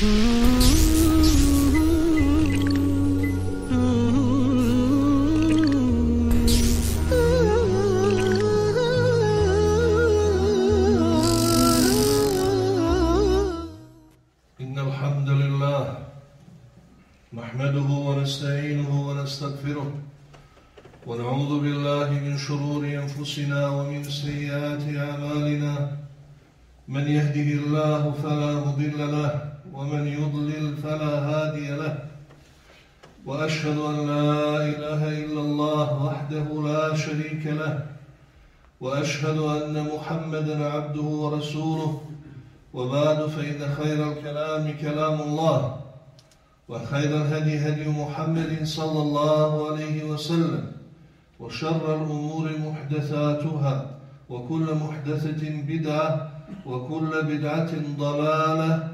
Mm-hmm. ومن يضلل فلا هادي له. وأشهد أن لا إله إلا الله وحده لا شريك له. وأشهد أن محمدا عبده ورسوله. وبعد فإن خير الكلام كلام الله. وخير الهدي هدي محمد صلى الله عليه وسلم. وشر الأمور محدثاتها. وكل محدثة بدعة. وكل بدعة ضلالة.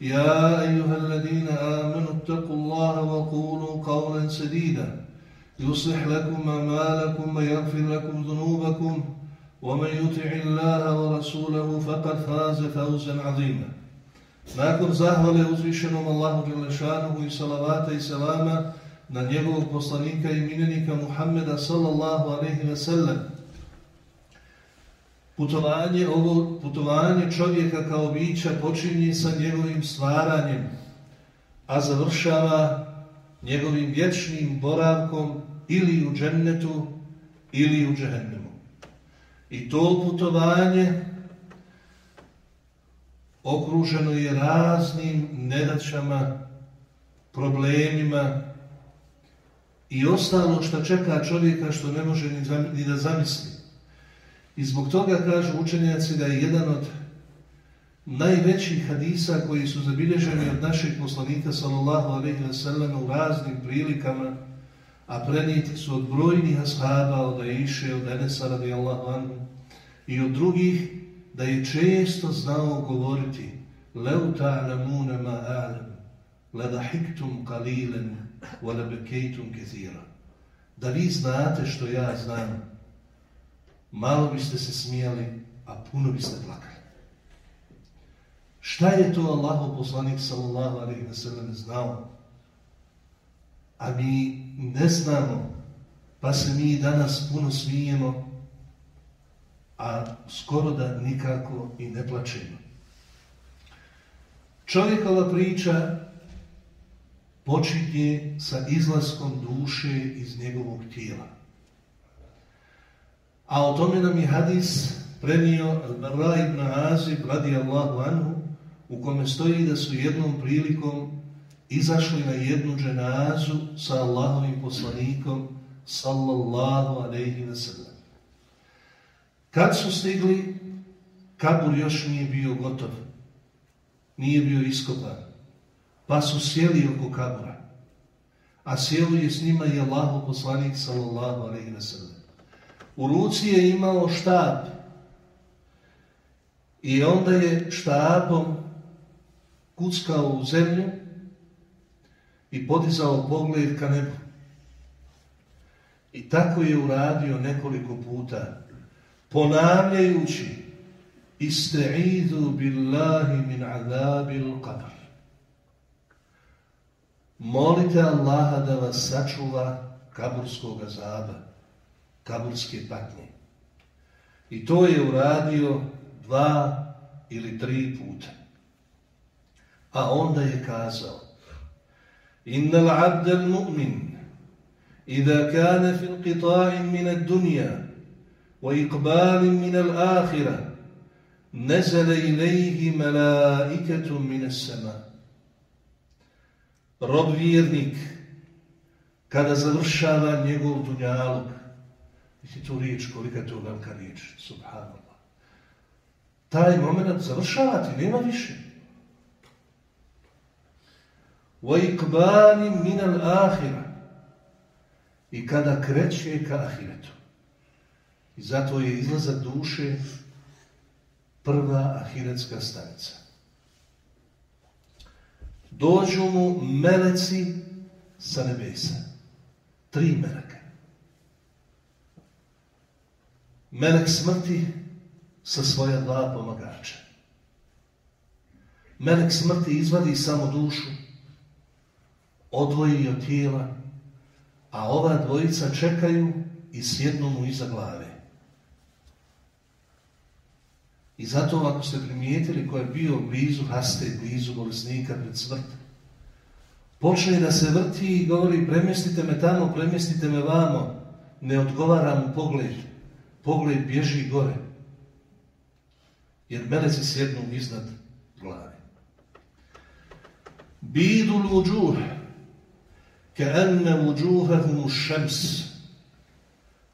يا أيها الذين آمنوا اتقوا الله وقولوا قولا سديدا يصلح لكم أعمالكم ويغفر لكم ذنوبكم ومن يطع الله ورسوله فقد فاز فوزا عظيما Nakon zahvale uzvišenom Allahu Đelešanuhu i salavata i salama na njegovog poslanika i minenika Muhammeda sallallahu alaihi ve sellem, putovanje, ovo putovanje čovjeka kao bića počinje sa njegovim stvaranjem, a završava njegovim vječnim boravkom ili u džennetu ili u džehennemu. I to putovanje okruženo je raznim nedaćama, problemima i ostalo što čeka čovjeka što ne može ni, da zamisli. I zbog toga kažu učenjaci da je jedan od najvećih hadisa koji su zabilježeni od našeg poslanika sallallahu alaihi wa sallam u raznim prilikama, a prenijeti su od brojnih ashaba, od Aisha, od Enesa radijallahu anhu i od drugih, da je često znao govoriti لَوْ تَعْلَمُونَ مَا أَعْلَمُ لَدَحِكْتُمْ قَلِيلًا وَلَبَكَيْتُمْ كَثِيرًا Da vi znate što ja znam, malo biste se smijali, a puno biste plakali. Šta je to Allahu poslanik sallallahu alaihi wa sallam znao? A mi ne znamo, pa se mi danas puno smijemo, a skoro da nikako i ne plačemo. Čovjekova priča počinje sa izlaskom duše iz njegovog tijela. A o tome nam je hadis prenio Al-Bara ibn Azib radijallahu anhu u kome stoji da su jednom prilikom izašli na jednu dženazu sa Allahovim poslanikom sallallahu alaihi wa sallam. Kad su stigli, kabur još nije bio gotov, nije bio iskopan, pa su sjeli oko kabura, a sjelo je s njima i Allahu poslanik sallallahu alaihi wa sallam. U ruci je imao štab i onda je štabom kuckao u zemlju i podizao pogled ka nebu. I tako je uradio nekoliko puta, ponavljajući Ista'idu billahi min azabil qabr. Molite Allaha da vas sačuva kaburskog azaba, kaburske patnje. I to je uradio dva ili tri puta. A onda je kazao Inna l'abda l'mu'min إذا كان في انقطاع من الدنيا وإقبال من الآخرة نزل إليه ملائكة من السماء Rob vjernik, kada završava njegov dunjalog, vidite tu riječ, kolika je to velika riječ, subhanallah. Taj moment završavati, nema više. وَإِقْبَالٍ مِنَ الْآخِرَ I kada kreće ka ahiretu. I zato je izlazak duše prva ahiretska stanica. Dođu mu meleci sa nebesa. Tri meleka. Melek smrti sa svoja dva pomagača. Melek smrti izvadi samo dušu, odvoji od tijela, a ova dvojica čekaju i sjednu mu iza glave. I zato ako ste primijetili ko je bio blizu haste, blizu bolesnika pred smrt, počne da se vrti i govori premjestite me tamo, premjestite me vamo, ne odgovara pogled, pogled bježi gore, jer meleci sjednu iznad glave. Bidu l'uđuh, كأن وجوههم الشمس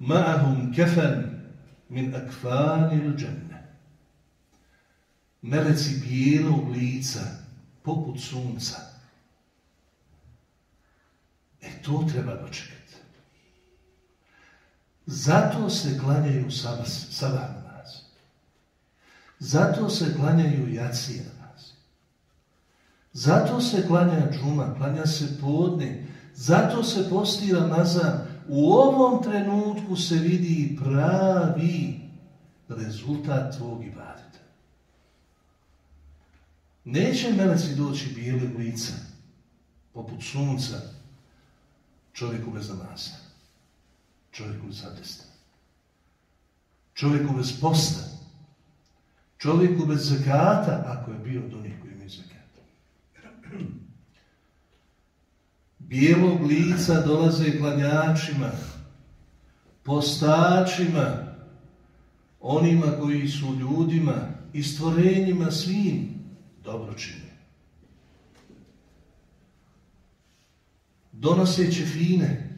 معهم كفن من أكفان الجنة meleci bijelog lica, poput sunca. E to treba dočekati. Zato se klanjaju sabah nas. Zato se klanjaju jacije nas. Zato se klanja džuma, klanja se podne, zato se posti Ramazan. U ovom trenutku se vidi pravi rezultat tvog ibadeta. Neće meleci doći bijele lica, poput sunca, čovjeku bez namaza, čovjeku bez abdesta, čovjeku bez posta, čovjeku bez zakata, ako je bio do njih koji imaju zakata. Bijelog lica dolaze klanjačima, postačima, onima koji su ljudima i stvorenjima svim dobro čini. Donose fine.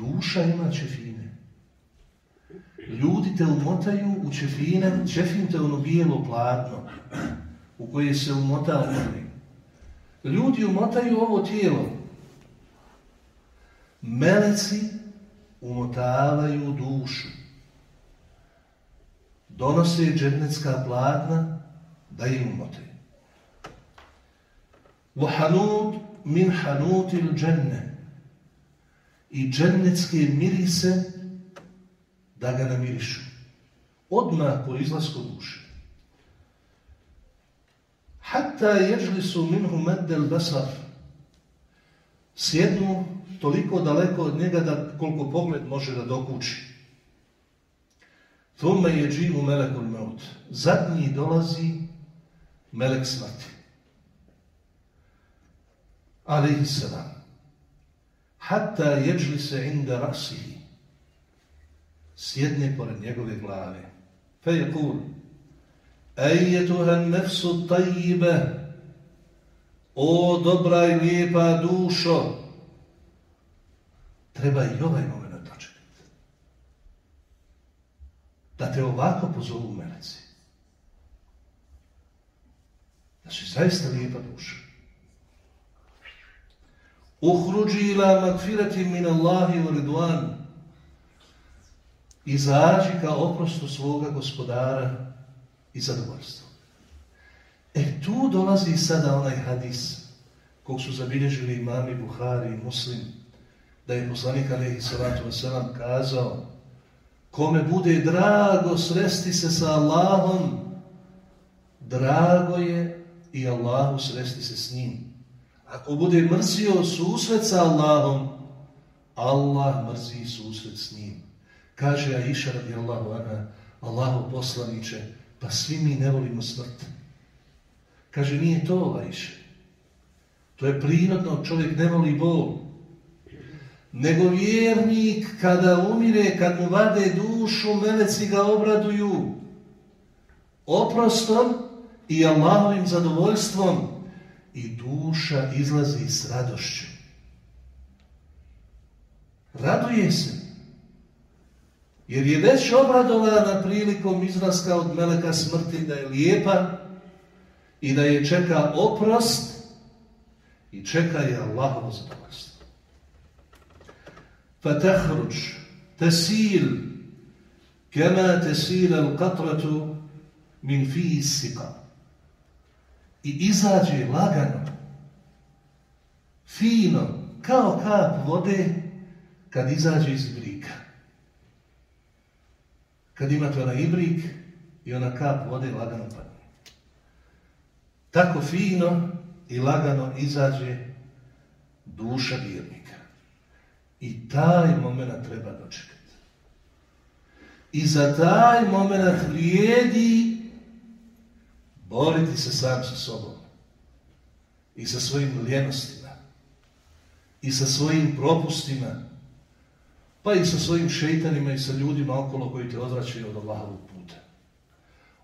Duša ima čefine. Ljudi te umotaju u čefine, čefin te ono bijelo platno u koje se umota umri. Ljudi umotaju ovo tijelo. Meleci umotavaju dušu. Donose džetnecka platna da im umotaju. وحنوت min hanutil dženne i džennetske mirise da ga namirišu. Odmah po izlasku duše. Hatta ježli su minhu meddel basar. Sjednu toliko daleko od njega da koliko pogled može da dokući. Thumme je dživu melekul meut. Zadnji dolazi melek smrti. Alihi salam. Hatta jeđli se inda rasihi. Sjedne pored njegove glave. Fe je kul. Ejetuha nefsu tajibe. O dobra i lijepa dušo. Treba i ovaj moment dočekati. Da te ovako pozovu meleci. Znači, zaista lijepa duša. Uhruđi ila magfirati min Allahi u ridwan. Izađi ka oprostu svoga gospodara i zadovoljstvo. E tu dolazi sada onaj hadis kog su zabilježili imami Buhari i Muslim, da je poslanik Alehi Salatu Veselam kazao kome bude drago sresti se sa Allahom, drago je i Allahu sresti se s njim. Ako bude mrzio susret sa Allahom, Allah mrzi susret s njim. Kaže Aisha radijallahu anha, Allahu poslaniće, pa svi mi ne volimo smrt. Kaže, nije to Aisha. To je prirodno, čovjek ne voli bol. Nego vjernik kada umire, kad mu vade dušu, meleci ga obraduju. Oprostom i Allahovim zadovoljstvom i duša izlazi s radošću. Raduje se. Jer je već obradovana prilikom izlaska od meleka smrti da je lijepa i da je čeka oprost i čeka je Allahovo zadovoljstvo. Fatahruč, tesil, kema tesil al katratu min fisika. I izađe lagano, fino, kao kap vode kad izađe iz ibrika. Kad imate onaj ibrik i ona kap vode lagano padne. Tako fino i lagano izađe duša vjernika. I taj moment treba dočekati. I za taj moment vrijedi boriti se sam sa sobom. I sa svojim ljenostima. I sa svojim propustima. Pa i sa svojim šeitanima i sa ljudima okolo koji te odvraćaju od Allahovog puta.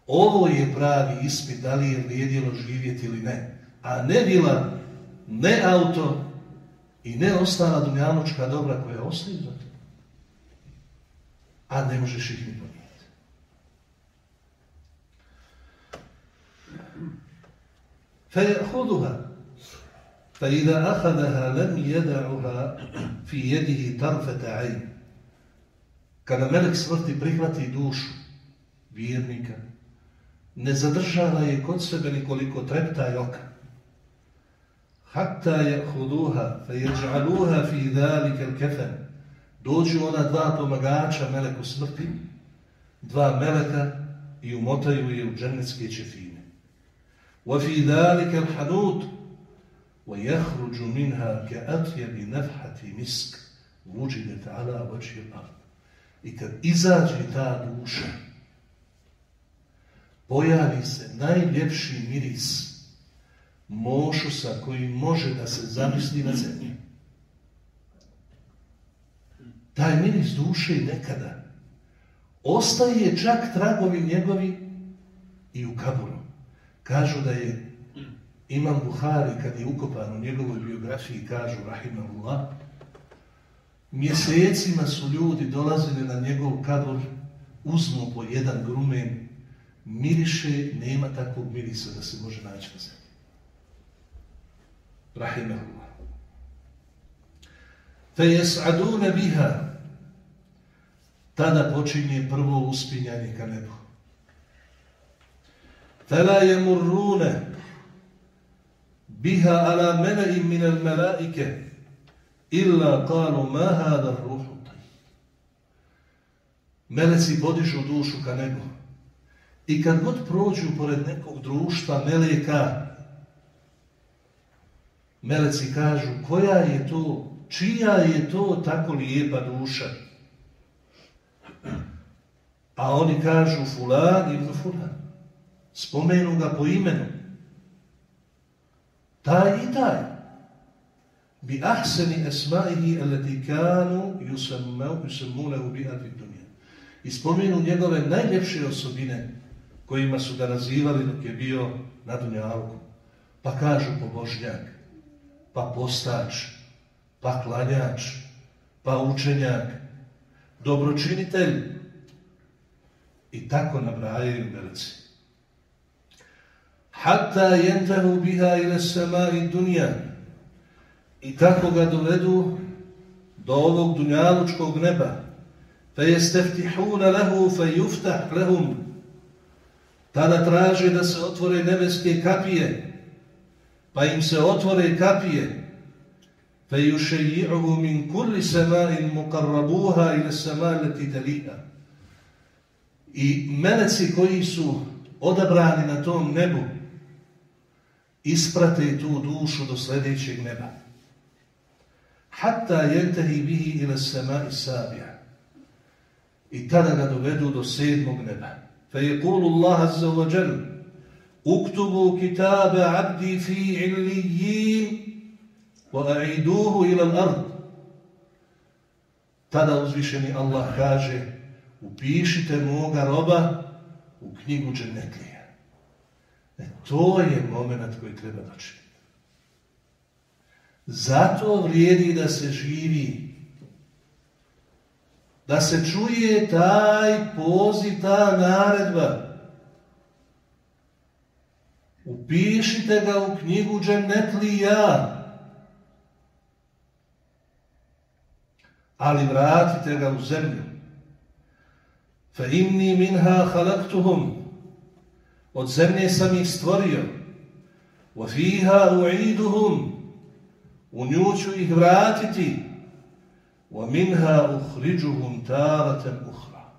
Ovo je pravi ispit, da li je vrijedilo živjeti ili ne. A ne vila, ne auto i ne ostala dunjanučka dobra koja ostaju za to. A ne možeš ih ni ponijeti. فيأخذها فإذا أخذها لم يدعها في يده طرفة عين Kada melek smrti prihvati dušu vjernika, ne zadržava je kod sebe nikoliko trepta oka. Hatta je huduha, fe jeđaluha fi dhalike kefen. Dođu ona dva pomagača meleku smrti, dva meleka i umotaju je u džennetske čefine. Hanut, wa jahruđu minha ke atjebi nefhati misk, vuđidet ala vađi ard. I kad izađe ta duša, pojavi se najljepši miris mošusa koji može da se zamisli na zemlji. Taj miris duše nekada ostaje čak tragovi njegovi i u kaburu. Kažu da je Imam Buhari, kad je ukopan u njegovoj biografiji, kažu Rahimahullah, mjesecima su ljudi dolazili na njegov kabur, uzmu po jedan grumen, miriše, nema takvog mirisa da se može naći na zemlji. Rahimahullah. Fejes'adune biha. Tada počinje prvo uspinjanje ka nebu. Fela jemurrune biha ala mele'im minel melaike illa kalu ma hada ruhu Meleci podižu dušu ka nebu. I kad god prođu pored nekog društva meleka, meleci kažu koja je to, čija je to tako lijepa duša? A oni kažu fulan ibn fulan. Spomenu ga po imenu. Taj i taj. Bi ahseni esmaihi alati kanu yusammunehu biha fi dunja. I spomenu njegove najljepše osobine kojima su ga nazivali dok je bio na dunjalku. Pa kažu pobožnjak, pa postač, pa klanjač, pa učenjak, dobročinitelj i tako nabrajaju meleci. Hatta jentehu biha ila samari dunja i tako ga dovedu do ovog dunjalučkog neba. Fe jesteftihuna lehu fe juftah lehum tada traže da se otvore nebeske kapije, pa im se otvore kapije, fe yušeji'uhu min kulli samain mukarrabuha ila samalati taliha. I meleci koji su odabrani na tom nebu, isprate tu dušu do sljedećeg neba. Hatta jentehi bihi ila sema i sabija. I tada ga dovedu do sedmog neba. Fe je kulu Allah azza wa jal, uktubu kitabe abdi fi illijim, wa a'iduhu ila l'ard. Tada uzvišeni Allah kaže, upišite moga roba u knjigu džennetlije. To je moment koji treba doći. Zato vrijedi da se živi. Da se čuje taj poziv, ta naredba. Upišite ga u knjigu Dženetlija. Ali vratite ga u zemlju. Fa inni minha halaktuhum od zemlje sam ih stvorio, fiha u'iduhum, u nju ću ih vratiti, minha uhriđuhum taratan uhra.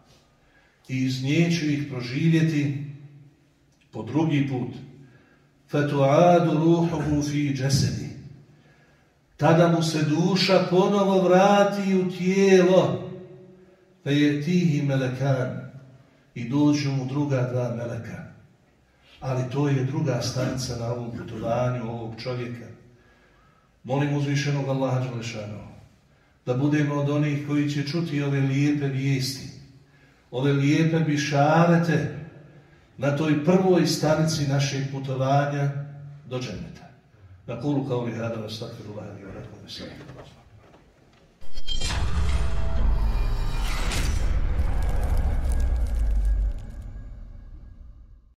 I iz nje ću ih proživjeti po drugi put. Fatu'adu ruhuhu fi džesedi. Tada mu se duša ponovo vrati u tijelo, je tihi melekan i dođu mu druga dva meleka. Ali to je druga stanica na ovom putovanju ovog čovjeka. Molim uzvišenog Allaha Đelešanu da budemo od onih koji će čuti ove lijepe vijesti, ove lijepe bišarete na toj prvoj stanici našeg putovanja do dženeta. Na kulu kao li hada vas takviru lahani wa lakum